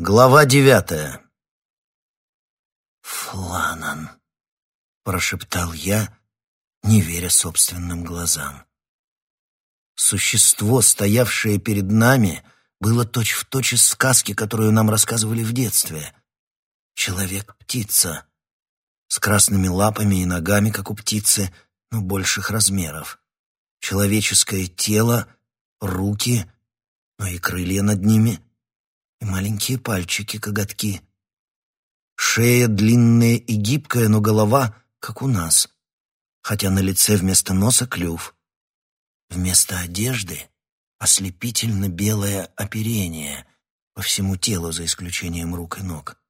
Глава девятая. «Фланан», — прошептал я, не веря собственным глазам. Существо, стоявшее перед нами, было точь-в-точь из сказки, которую нам рассказывали в детстве. Человек-птица, с красными лапами и ногами, как у птицы, но больших размеров. Человеческое тело, руки, но и крылья над ними, и маленькие пальчики, коготки. Шея длинная и гибкая, но голова, как у нас, хотя на лице вместо носа клюв. Вместо одежды ослепительно белое оперение по всему телу, за исключением рук и ног.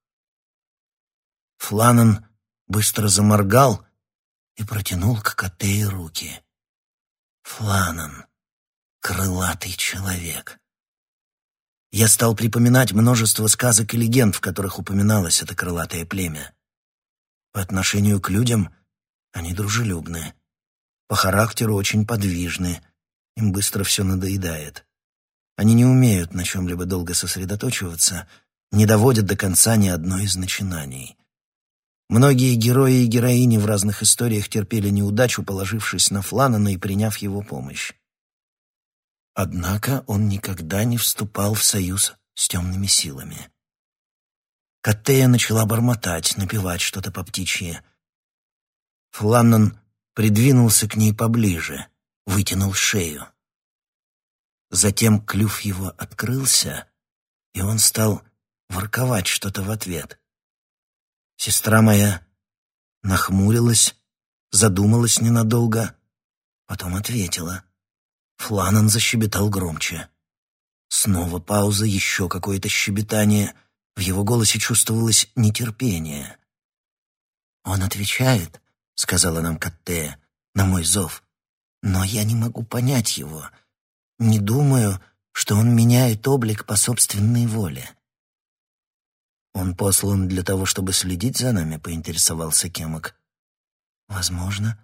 Фланан быстро заморгал и протянул к Катее руки. Фланан, крылатый человек. Я стал припоминать множество сказок и легенд, в которых упоминалось это крылатое племя. По отношению к людям они дружелюбны, по характеру очень подвижны, им быстро все надоедает. Они не умеют на чем-либо долго сосредоточиваться, не доводят до конца ни одно из начинаний. Многие герои и героини в разных историях терпели неудачу, положившись на Фланана и приняв его помощь. Однако он никогда не вступал в союз с темными силами. Каттея начала бормотать, напевать что-то по птичье. Фланнан придвинулся к ней поближе, вытянул шею. Затем клюв его открылся, и он стал ворковать что-то в ответ — Сестра моя нахмурилась, задумалась ненадолго, потом ответила. Фланан защебетал громче. Снова пауза, еще какое-то щебетание. В его голосе чувствовалось нетерпение. «Он отвечает», — сказала нам Каттея, — «на мой зов. Но я не могу понять его. Не думаю, что он меняет облик по собственной воле. «Он послан для того, чтобы следить за нами?» — поинтересовался Кемок. «Возможно.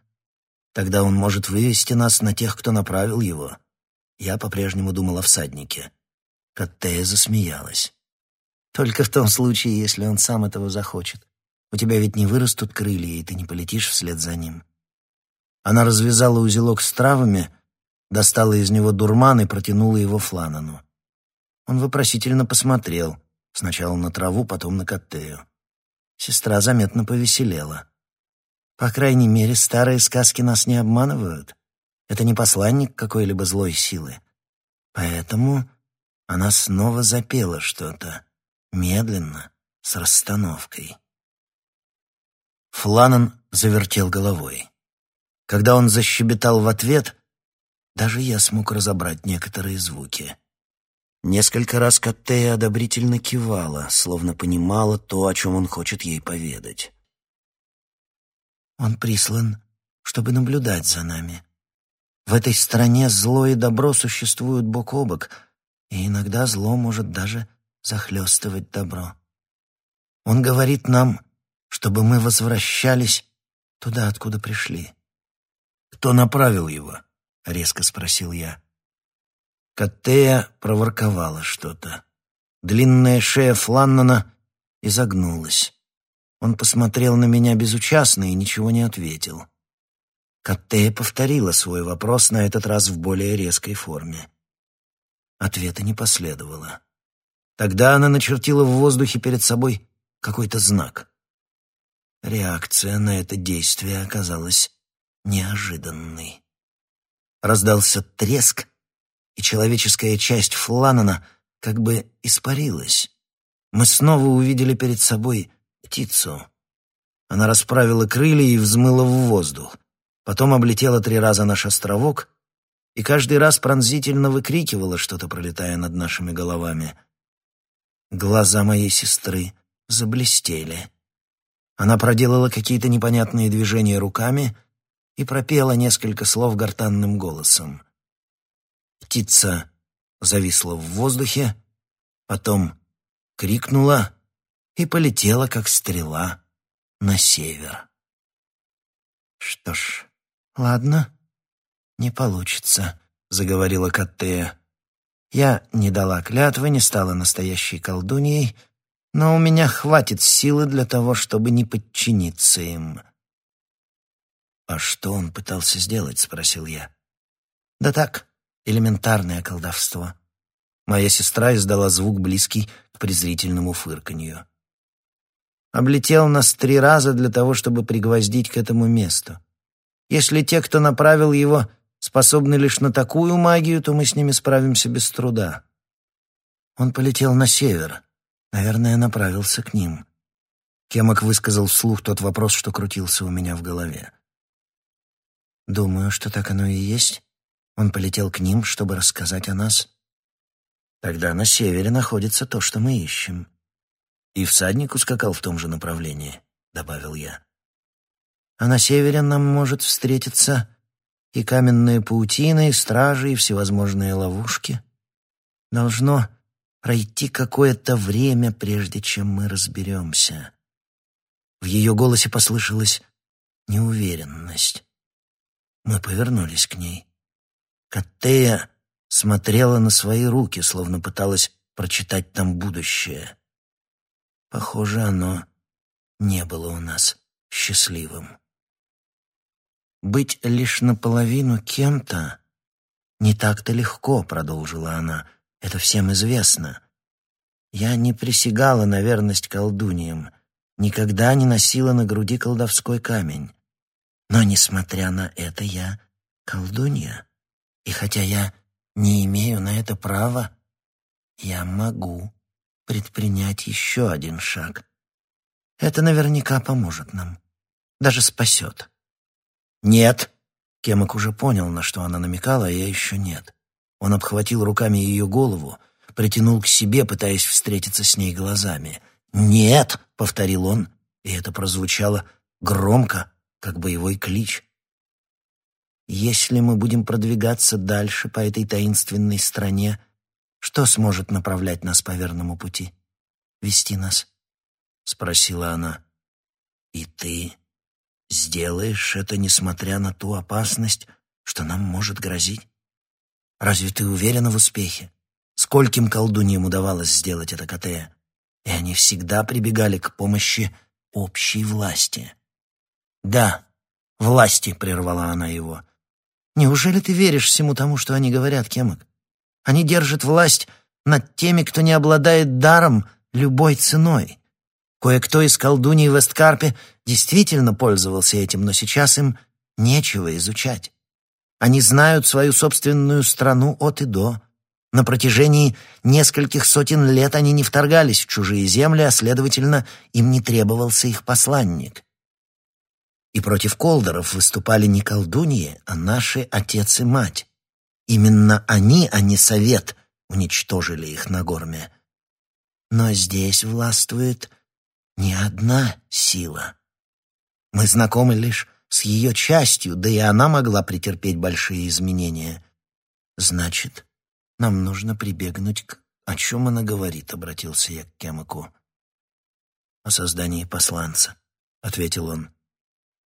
Тогда он может вывести нас на тех, кто направил его». Я по-прежнему думал о всаднике. Каттея засмеялась. «Только в том случае, если он сам этого захочет. У тебя ведь не вырастут крылья, и ты не полетишь вслед за ним». Она развязала узелок с травами, достала из него дурман и протянула его Фланану. Он вопросительно посмотрел — Сначала на траву, потом на Коттею. Сестра заметно повеселела. По крайней мере, старые сказки нас не обманывают. Это не посланник какой-либо злой силы. Поэтому она снова запела что-то, медленно, с расстановкой. Фланан завертел головой. Когда он защебетал в ответ, даже я смог разобрать некоторые звуки. Несколько раз Каттея одобрительно кивала, словно понимала то, о чем он хочет ей поведать. «Он прислан, чтобы наблюдать за нами. В этой стране зло и добро существуют бок о бок, и иногда зло может даже захлестывать добро. Он говорит нам, чтобы мы возвращались туда, откуда пришли». «Кто направил его?» — резко спросил я. Каттея проворковала что-то. Длинная шея Фланнана изогнулась. Он посмотрел на меня безучастно и ничего не ответил. Каттея повторила свой вопрос, на этот раз в более резкой форме. Ответа не последовало. Тогда она начертила в воздухе перед собой какой-то знак. Реакция на это действие оказалась неожиданной. Раздался треск, и человеческая часть Фланана как бы испарилась. Мы снова увидели перед собой птицу. Она расправила крылья и взмыла в воздух. Потом облетела три раза наш островок и каждый раз пронзительно выкрикивала что-то, пролетая над нашими головами. Глаза моей сестры заблестели. Она проделала какие-то непонятные движения руками и пропела несколько слов гортанным голосом. Птица зависла в воздухе, потом крикнула и полетела, как стрела, на север. «Что ж, ладно, не получится», — заговорила Каттея. «Я не дала клятвы, не стала настоящей колдуньей, но у меня хватит силы для того, чтобы не подчиниться им». «А что он пытался сделать?» — спросил я. «Да так, элементарное колдовство». Моя сестра издала звук, близкий к презрительному фырканью. Облетел нас три раза для того, чтобы пригвоздить к этому месту. Если те, кто направил его, способны лишь на такую магию, то мы с ними справимся без труда. Он полетел на север. Наверное, направился к ним. Кемок высказал вслух тот вопрос, что крутился у меня в голове. Думаю, что так оно и есть. Он полетел к ним, чтобы рассказать о нас. Тогда на севере находится то, что мы ищем. И всадник ускакал в том же направлении, добавил я. А на севере нам может встретиться и каменные паутины, и стражи, и всевозможные ловушки. Должно пройти какое-то время, прежде чем мы разберемся. В ее голосе послышалась неуверенность. Мы повернулись к ней. Каттея смотрела на свои руки, словно пыталась прочитать там будущее. Похоже, оно не было у нас счастливым. «Быть лишь наполовину кем-то не так-то легко», — продолжила она. «Это всем известно. Я не присягала на верность колдуньям, никогда не носила на груди колдовской камень. Но, несмотря на это, я колдунья. И хотя я не имею на это права, я могу предпринять еще один шаг. Это наверняка поможет нам, даже спасет. «Нет!» Кемок уже понял, на что она намекала, а я еще нет. Он обхватил руками ее голову, притянул к себе, пытаясь встретиться с ней глазами. «Нет!» — повторил он, и это прозвучало громко, как боевой клич. Если мы будем продвигаться дальше по этой таинственной стране, что сможет направлять нас по верному пути? Вести нас? Спросила она. И ты сделаешь это, несмотря на ту опасность, что нам может грозить? Разве ты уверена в успехе? Скольким колдуньям удавалось сделать это Катея? И они всегда прибегали к помощи общей власти. «Да, власти», — прервала она его. Неужели ты веришь всему тому, что они говорят, Кемок? Они держат власть над теми, кто не обладает даром любой ценой. Кое-кто из колдуней в Эсткарпе действительно пользовался этим, но сейчас им нечего изучать. Они знают свою собственную страну от и до. На протяжении нескольких сотен лет они не вторгались в чужие земли, а, следовательно, им не требовался их посланник. И против колдеров выступали не колдуньи, а наши отец и мать. Именно они, а не совет, уничтожили их на горме. Но здесь властвует не одна сила. Мы знакомы лишь с ее частью, да и она могла претерпеть большие изменения. Значит, нам нужно прибегнуть к... О чем она говорит, обратился я к Кемаку. О создании посланца, ответил он.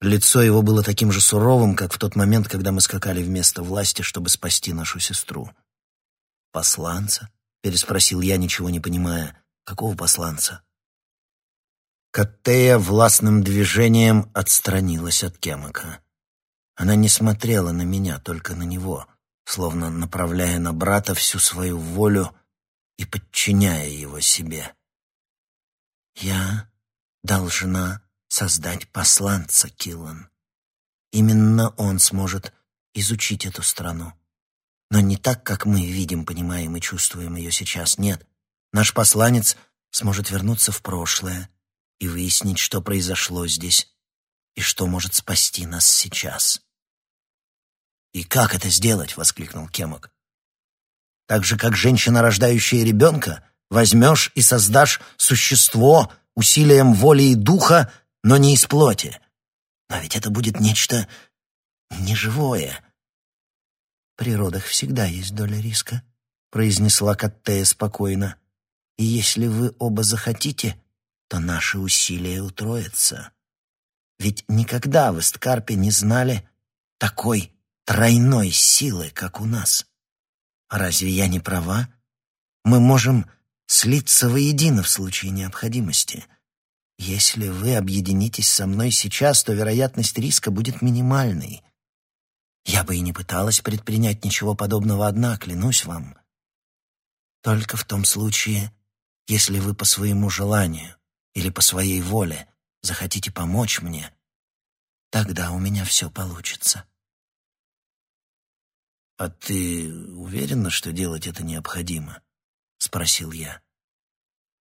Лицо его было таким же суровым, как в тот момент, когда мы скакали вместо власти, чтобы спасти нашу сестру. «Посланца?» — переспросил я, ничего не понимая. «Какого посланца?» Каттея властным движением отстранилась от Кемака. Она не смотрела на меня, только на него, словно направляя на брата всю свою волю и подчиняя его себе. «Я должна создать посланца Киллан. Именно он сможет изучить эту страну. Но не так, как мы видим, понимаем и чувствуем ее сейчас. Нет, наш посланец сможет вернуться в прошлое и выяснить, что произошло здесь и что может спасти нас сейчас. «И как это сделать?» — воскликнул Кемок. «Так же, как женщина, рождающая ребенка, возьмешь и создашь существо усилием воли и духа, но не из плоти. Но ведь это будет нечто неживое. В природах всегда есть доля риска, произнесла Каттея спокойно. И если вы оба захотите, то наши усилия утроятся. Ведь никогда в Эсткарпе не знали такой тройной силы, как у нас. Разве я не права? Мы можем слиться воедино в случае необходимости. Если вы объединитесь со мной сейчас, то вероятность риска будет минимальной. Я бы и не пыталась предпринять ничего подобного одна, клянусь вам. Только в том случае, если вы по своему желанию или по своей воле захотите помочь мне, тогда у меня все получится. «А ты уверена, что делать это необходимо?» — спросил я.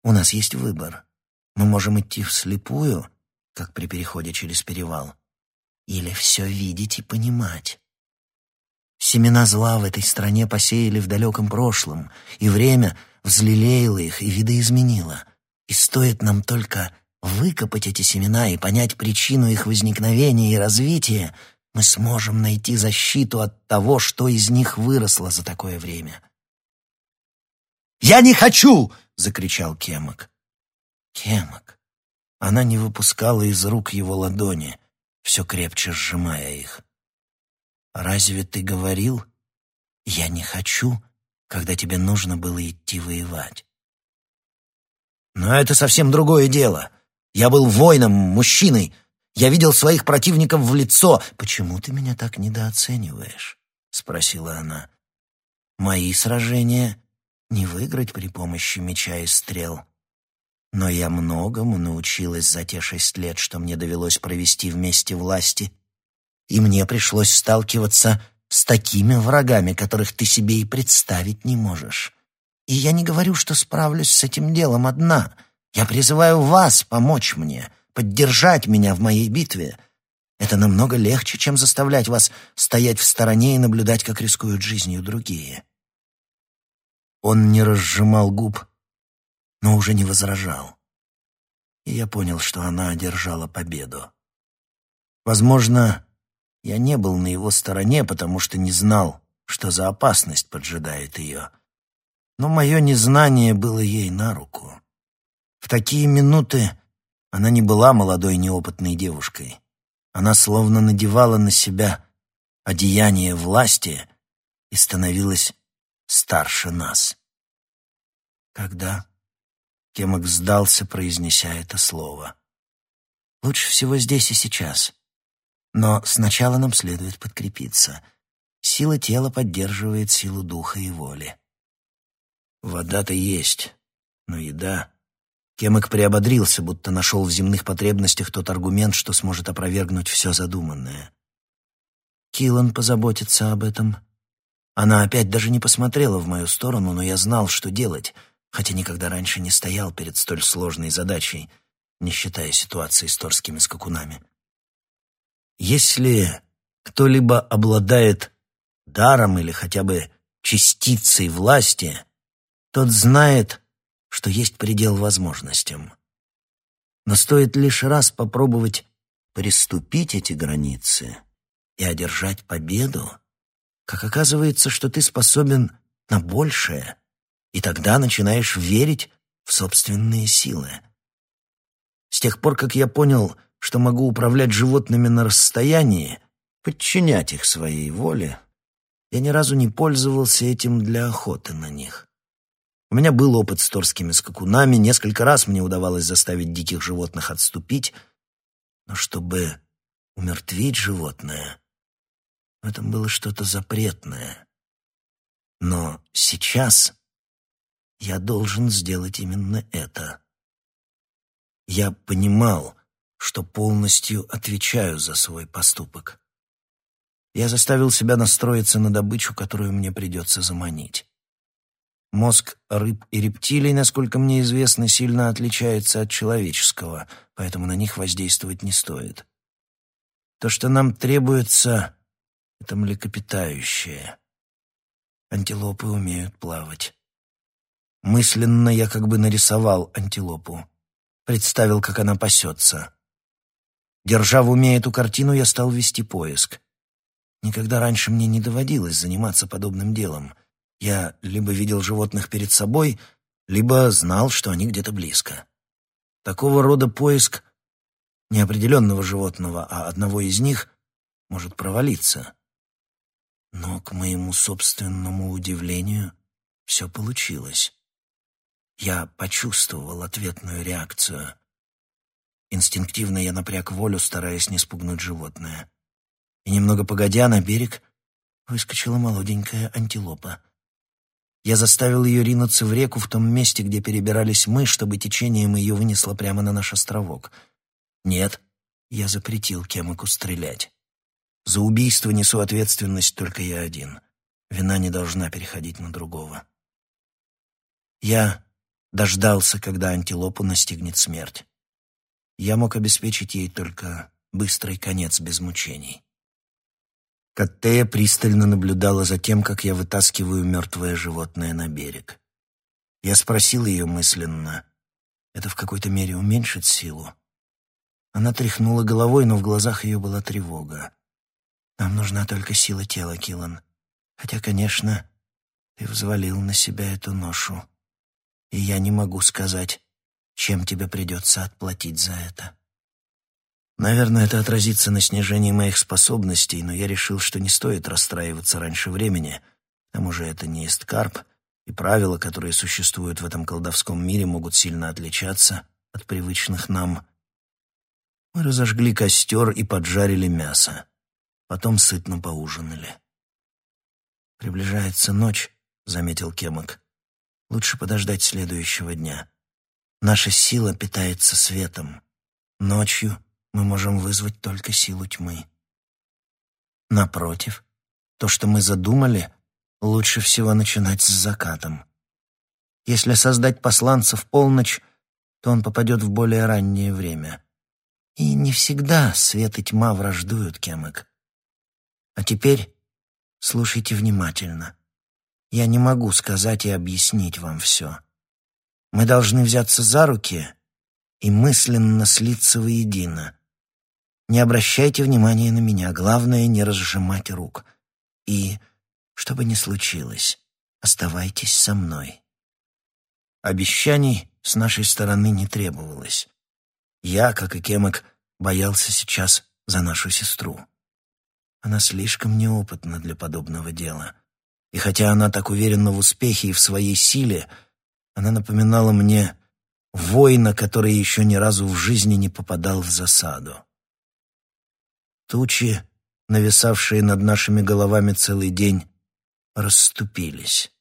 «У нас есть выбор. Мы можем идти вслепую, как при переходе через перевал, или все видеть и понимать. Семена зла в этой стране посеяли в далеком прошлом, и время взлелеяло их и видоизменило. И стоит нам только выкопать эти семена и понять причину их возникновения и развития — мы сможем найти защиту от того, что из них выросло за такое время. «Я не хочу!» — закричал Кемок. Кемок. Она не выпускала из рук его ладони, все крепче сжимая их. «Разве ты говорил, я не хочу, когда тебе нужно было идти воевать?» «Но это совсем другое дело. Я был воином, мужчиной, я видел своих противников в лицо. Почему ты меня так недооцениваешь? спросила она. Мои сражения не выиграть при помощи меча и стрел. Но я многому научилась за те шесть лет, что мне довелось провести вместе власти, и мне пришлось сталкиваться с такими врагами, которых ты себе и представить не можешь. И я не говорю, что справлюсь с этим делом одна. Я призываю вас помочь мне — поддержать меня в моей битве. Это намного легче, чем заставлять вас стоять в стороне и наблюдать, как рискуют жизнью другие. Он не разжимал губ, но уже не возражал. И я понял, что она одержала победу. Возможно, я не был на его стороне, потому что не знал, что за опасность поджидает ее. Но мое незнание было ей на руку. В такие минуты она не была молодой неопытной девушкой. Она словно надевала на себя одеяние власти и становилась старше нас. Когда? Кемок сдался, произнеся это слово. Лучше всего здесь и сейчас. Но сначала нам следует подкрепиться. Сила тела поддерживает силу духа и воли. Вода-то есть, но еда Кемок приободрился, будто нашел в земных потребностях тот аргумент, что сможет опровергнуть все задуманное. Киллан позаботится об этом. Она опять даже не посмотрела в мою сторону, но я знал, что делать, хотя никогда раньше не стоял перед столь сложной задачей, не считая ситуации с торскими скакунами. Если кто-либо обладает даром или хотя бы частицей власти, тот знает, что есть предел возможностям. Но стоит лишь раз попробовать приступить эти границы и одержать победу, как оказывается, что ты способен на большее, и тогда начинаешь верить в собственные силы. С тех пор, как я понял, что могу управлять животными на расстоянии, подчинять их своей воле, я ни разу не пользовался этим для охоты на них. У меня был опыт с торскими скакунами, несколько раз мне удавалось заставить диких животных отступить, но чтобы умертвить животное, в этом было что-то запретное. Но сейчас я должен сделать именно это. Я понимал, что полностью отвечаю за свой поступок. Я заставил себя настроиться на добычу, которую мне придется заманить. Мозг рыб и рептилий, насколько мне известно, сильно отличается от человеческого, поэтому на них воздействовать не стоит. То, что нам требуется, — это млекопитающее. Антилопы умеют плавать. Мысленно я как бы нарисовал антилопу. Представил, как она пасется. Держа в уме эту картину, я стал вести поиск. Никогда раньше мне не доводилось заниматься подобным делом — я либо видел животных перед собой, либо знал, что они где-то близко. Такого рода поиск неопределенного животного, а одного из них может провалиться. Но, к моему собственному удивлению, все получилось. Я почувствовал ответную реакцию. Инстинктивно я напряг волю, стараясь не спугнуть животное. И немного погодя на берег выскочила молоденькая антилопа. Я заставил ее ринуться в реку в том месте, где перебирались мы, чтобы течением ее вынесло прямо на наш островок. Нет, я запретил Кемаку стрелять. За убийство несу ответственность только я один. Вина не должна переходить на другого. Я дождался, когда антилопу настигнет смерть. Я мог обеспечить ей только быстрый конец без мучений. Каттея пристально наблюдала за тем, как я вытаскиваю мертвое животное на берег. Я спросил ее мысленно, это в какой-то мере уменьшит силу? Она тряхнула головой, но в глазах ее была тревога. «Нам нужна только сила тела, Киллан. Хотя, конечно, ты взвалил на себя эту ношу, и я не могу сказать, чем тебе придется отплатить за это». Наверное, это отразится на снижении моих способностей, но я решил, что не стоит расстраиваться раньше времени. К тому же это не Исткарп, и правила, которые существуют в этом колдовском мире, могут сильно отличаться от привычных нам. Мы разожгли костер и поджарили мясо. Потом сытно поужинали. «Приближается ночь», — заметил Кемок. «Лучше подождать следующего дня. Наша сила питается светом. Ночью мы можем вызвать только силу тьмы. Напротив, то, что мы задумали, лучше всего начинать с закатом. Если создать посланца в полночь, то он попадет в более раннее время. И не всегда свет и тьма враждуют, Кемык. А теперь слушайте внимательно. Я не могу сказать и объяснить вам все. Мы должны взяться за руки и мысленно слиться воедино. Не обращайте внимания на меня, главное не разжимать рук. И, что бы ни случилось, оставайтесь со мной. Обещаний с нашей стороны не требовалось. Я, как и Кемок, боялся сейчас за нашу сестру. Она слишком неопытна для подобного дела. И хотя она так уверена в успехе и в своей силе, она напоминала мне воина, который еще ни разу в жизни не попадал в засаду. Тучи, нависавшие над нашими головами целый день, расступились.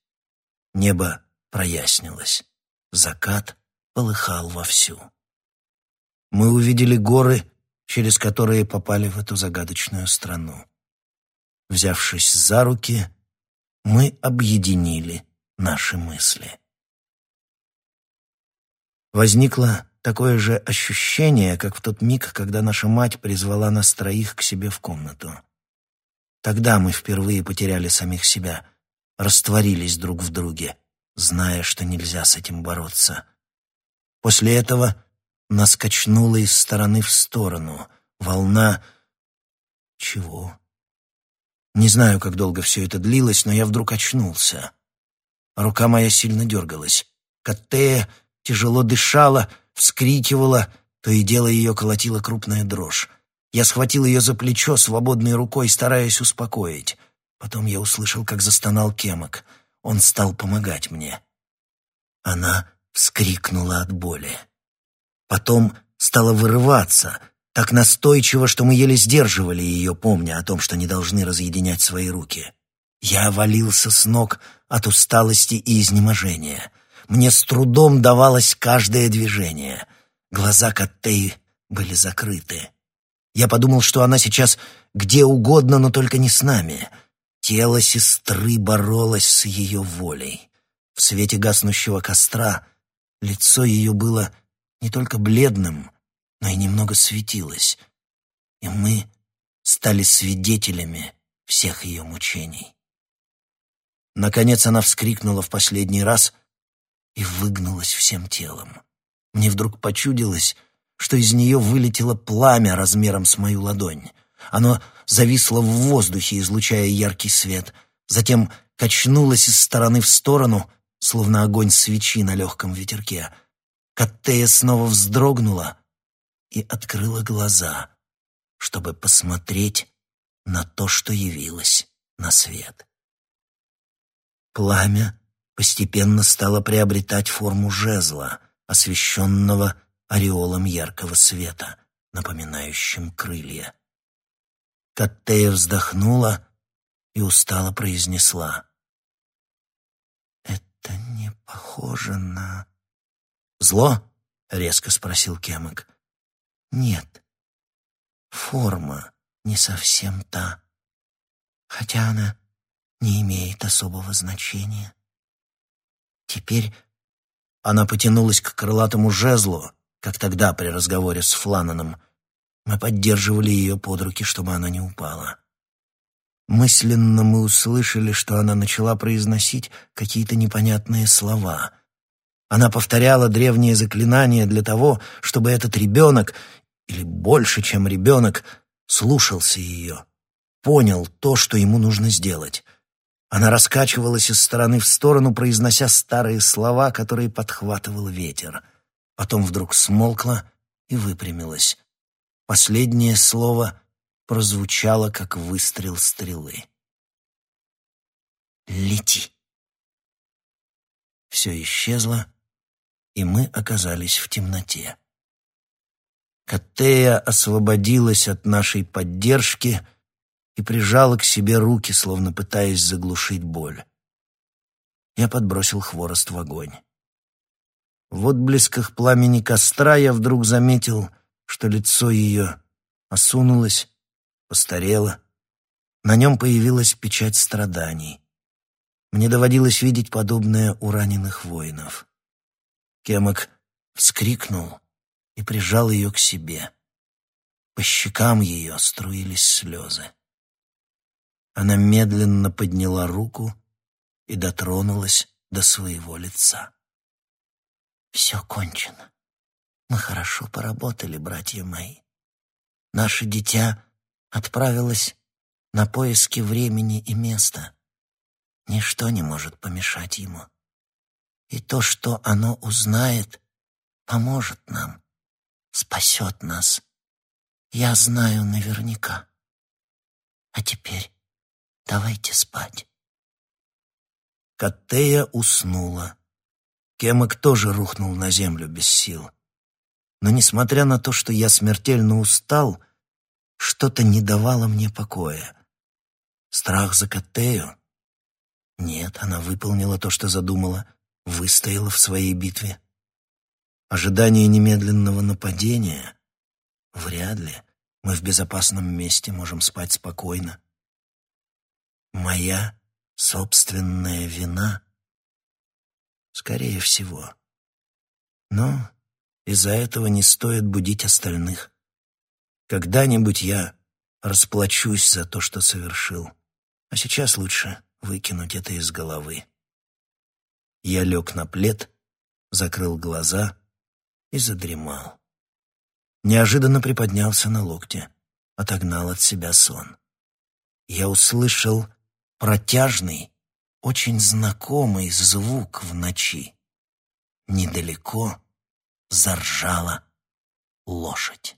Небо прояснилось. Закат полыхал вовсю. Мы увидели горы, через которые попали в эту загадочную страну. Взявшись за руки, мы объединили наши мысли. Возникла такое же ощущение, как в тот миг, когда наша мать призвала нас троих к себе в комнату. Тогда мы впервые потеряли самих себя, растворились друг в друге, зная, что нельзя с этим бороться. После этого нас качнуло из стороны в сторону, волна... Чего? Не знаю, как долго все это длилось, но я вдруг очнулся. Рука моя сильно дергалась. Каттея тяжело дышала, вскрикивала, то и дело ее колотила крупная дрожь. Я схватил ее за плечо свободной рукой, стараясь успокоить. Потом я услышал, как застонал Кемок. Он стал помогать мне. Она вскрикнула от боли. Потом стала вырываться, так настойчиво, что мы еле сдерживали ее, помня о том, что не должны разъединять свои руки. Я валился с ног от усталости и изнеможения — мне с трудом давалось каждое движение. Глаза Каттеи были закрыты. Я подумал, что она сейчас где угодно, но только не с нами. Тело сестры боролось с ее волей. В свете гаснущего костра лицо ее было не только бледным, но и немного светилось. И мы стали свидетелями всех ее мучений. Наконец она вскрикнула в последний раз и выгнулась всем телом. Мне вдруг почудилось, что из нее вылетело пламя размером с мою ладонь. Оно зависло в воздухе, излучая яркий свет, затем качнулось из стороны в сторону, словно огонь свечи на легком ветерке. Каттея снова вздрогнула и открыла глаза, чтобы посмотреть на то, что явилось на свет. Пламя постепенно стало приобретать форму жезла, освещенного ореолом яркого света, напоминающим крылья. Каттея вздохнула и устало произнесла. «Это не похоже на...» «Зло?» — резко спросил Кемок. «Нет, форма не совсем та, хотя она не имеет особого значения. Теперь она потянулась к крылатому жезлу, как тогда при разговоре с Флананом. Мы поддерживали ее под руки, чтобы она не упала. Мысленно мы услышали, что она начала произносить какие-то непонятные слова. Она повторяла древние заклинания для того, чтобы этот ребенок, или больше, чем ребенок, слушался ее, понял то, что ему нужно сделать. Она раскачивалась из стороны в сторону, произнося старые слова, которые подхватывал ветер. Потом вдруг смолкла и выпрямилась. Последнее слово прозвучало, как выстрел стрелы. «Лети!» Все исчезло, и мы оказались в темноте. Катея освободилась от нашей поддержки и прижала к себе руки, словно пытаясь заглушить боль. Я подбросил хворост в огонь. В отблесках пламени костра я вдруг заметил, что лицо ее осунулось, постарело. На нем появилась печать страданий. Мне доводилось видеть подобное у раненых воинов. Кемок вскрикнул и прижал ее к себе. По щекам ее струились слезы. Она медленно подняла руку и дотронулась до своего лица. «Все кончено. Мы хорошо поработали, братья мои. Наше дитя отправилось на поиски времени и места. Ничто не может помешать ему. И то, что оно узнает, поможет нам спасет нас. Я знаю наверняка. А теперь давайте спать. Каттея уснула. Кемок тоже рухнул на землю без сил. Но несмотря на то, что я смертельно устал, что-то не давало мне покоя. Страх за Каттею? Нет, она выполнила то, что задумала, выстояла в своей битве. Ожидание немедленного нападения? Вряд ли. Мы в безопасном месте можем спать спокойно. Моя собственная вина? Скорее всего. Но из-за этого не стоит будить остальных. Когда-нибудь я расплачусь за то, что совершил. А сейчас лучше выкинуть это из головы. Я лег на плед, закрыл глаза — и задремал. Неожиданно приподнялся на локте, отогнал от себя сон. Я услышал протяжный, очень знакомый звук в ночи. Недалеко заржала лошадь.